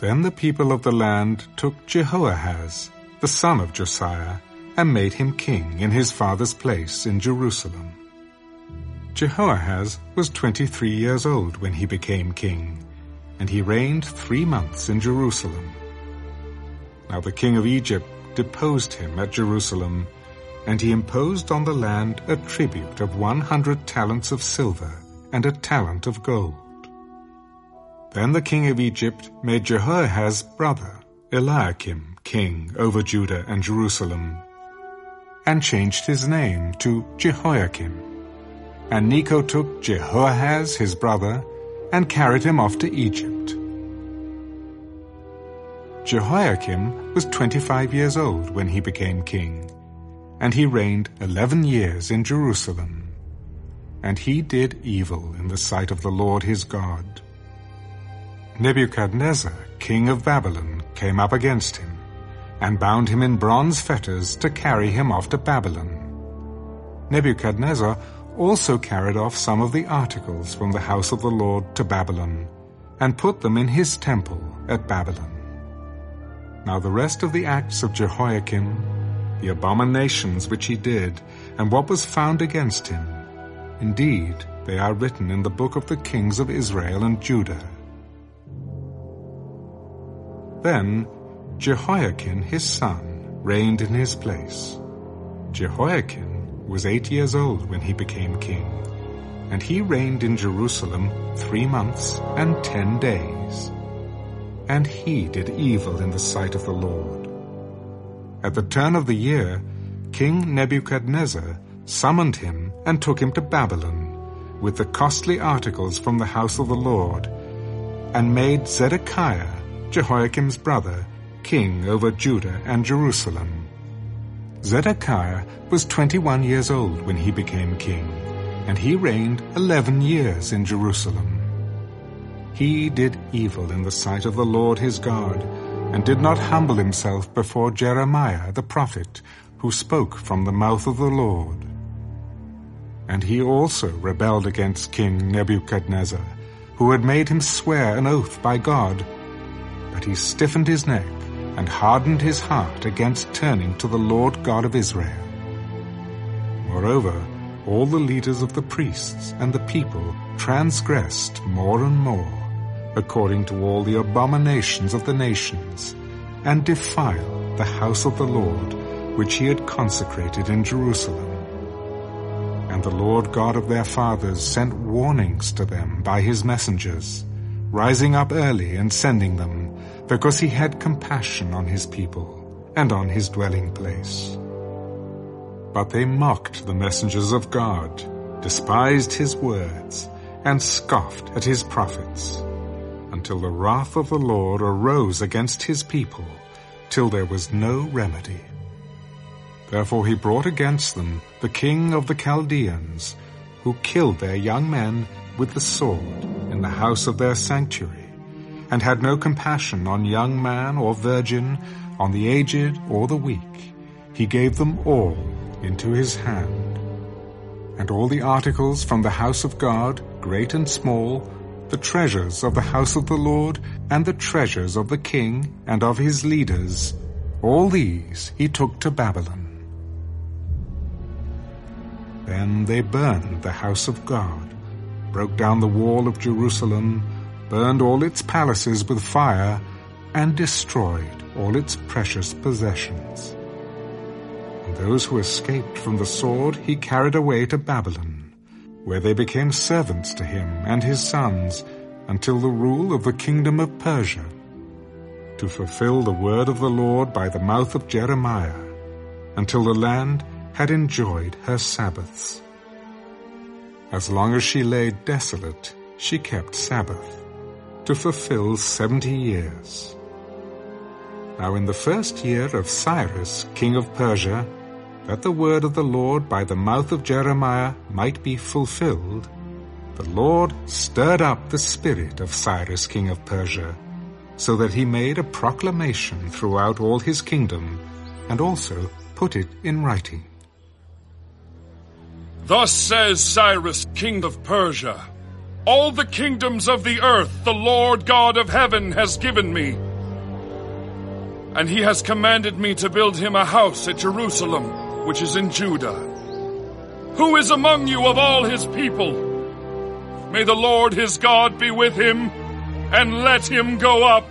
Then the people of the land took Jehoahaz, the son of Josiah, and made him king in his father's place in Jerusalem. Jehoahaz was twenty-three years old when he became king, and he reigned three months in Jerusalem. Now the king of Egypt deposed him at Jerusalem, and he imposed on the land a tribute of one hundred talents of silver and a talent of gold. Then the king of Egypt made Jehoahaz's brother, Eliakim, king over Judah and Jerusalem, and changed his name to Jehoiakim. And Necho took Jehoahaz his brother, and carried him off to Egypt. Jehoiakim was twenty-five years old when he became king, and he reigned eleven years in Jerusalem. And he did evil in the sight of the Lord his God. Nebuchadnezzar, king of Babylon, came up against him, and bound him in bronze fetters to carry him off to Babylon. Nebuchadnezzar also carried off some of the articles from the house of the Lord to Babylon, and put them in his temple at Babylon. Now the rest of the acts of Jehoiakim, the abominations which he did, and what was found against him, indeed they are written in the book of the kings of Israel and Judah. Then Jehoiachin his son reigned in his place. Jehoiachin was eight years old when he became king, and he reigned in Jerusalem three months and ten days. And he did evil in the sight of the Lord. At the turn of the year, King Nebuchadnezzar summoned him and took him to Babylon, with the costly articles from the house of the Lord, and made Zedekiah, Jehoiakim's brother, king over Judah and Jerusalem. Zedekiah was twenty-one years old when he became king, and he reigned eleven years in Jerusalem. He did evil in the sight of the Lord his God, and did not humble himself before Jeremiah the prophet, who spoke from the mouth of the Lord. And he also rebelled against King Nebuchadnezzar, who had made him swear an oath by God. But he stiffened his neck and hardened his heart against turning to the Lord God of Israel. Moreover, all the leaders of the priests and the people transgressed more and more, according to all the abominations of the nations, and defiled the house of the Lord, which he had consecrated in Jerusalem. And the Lord God of their fathers sent warnings to them by his messengers, rising up early and sending them, because he had compassion on his people and on his dwelling place. But they mocked the messengers of God, despised his words, and scoffed at his prophets, until the wrath of the Lord arose against his people, till there was no remedy. Therefore he brought against them the king of the Chaldeans, who killed their young men with the sword in the house of their sanctuary, and had no compassion on young man or virgin, on the aged or the weak. He gave them all into his hand. And all the articles from the house of God, great and small, the treasures of the house of the Lord, and the treasures of the king and of his leaders, all these he took to Babylon. Then they burned the house of God, broke down the wall of Jerusalem, burned all its palaces with fire, and destroyed all its precious possessions. And those who escaped from the sword he carried away to Babylon, where they became servants to him and his sons until the rule of the kingdom of Persia, to fulfill the word of the Lord by the mouth of Jeremiah, until the land had enjoyed her Sabbaths. As long as she lay desolate, she kept Sabbath, to fulfill seventy years. Now in the first year of Cyrus, king of Persia, that the word of the Lord by the mouth of Jeremiah might be fulfilled, the Lord stirred up the spirit of Cyrus, king of Persia, so that he made a proclamation throughout all his kingdom, and also put it in writing. Thus says Cyrus, king of Persia, All the kingdoms of the earth the Lord God of heaven has given me, and he has commanded me to build him a house at Jerusalem, which is in Judah. Who is among you of all his people? May the Lord his God be with him, and let him go up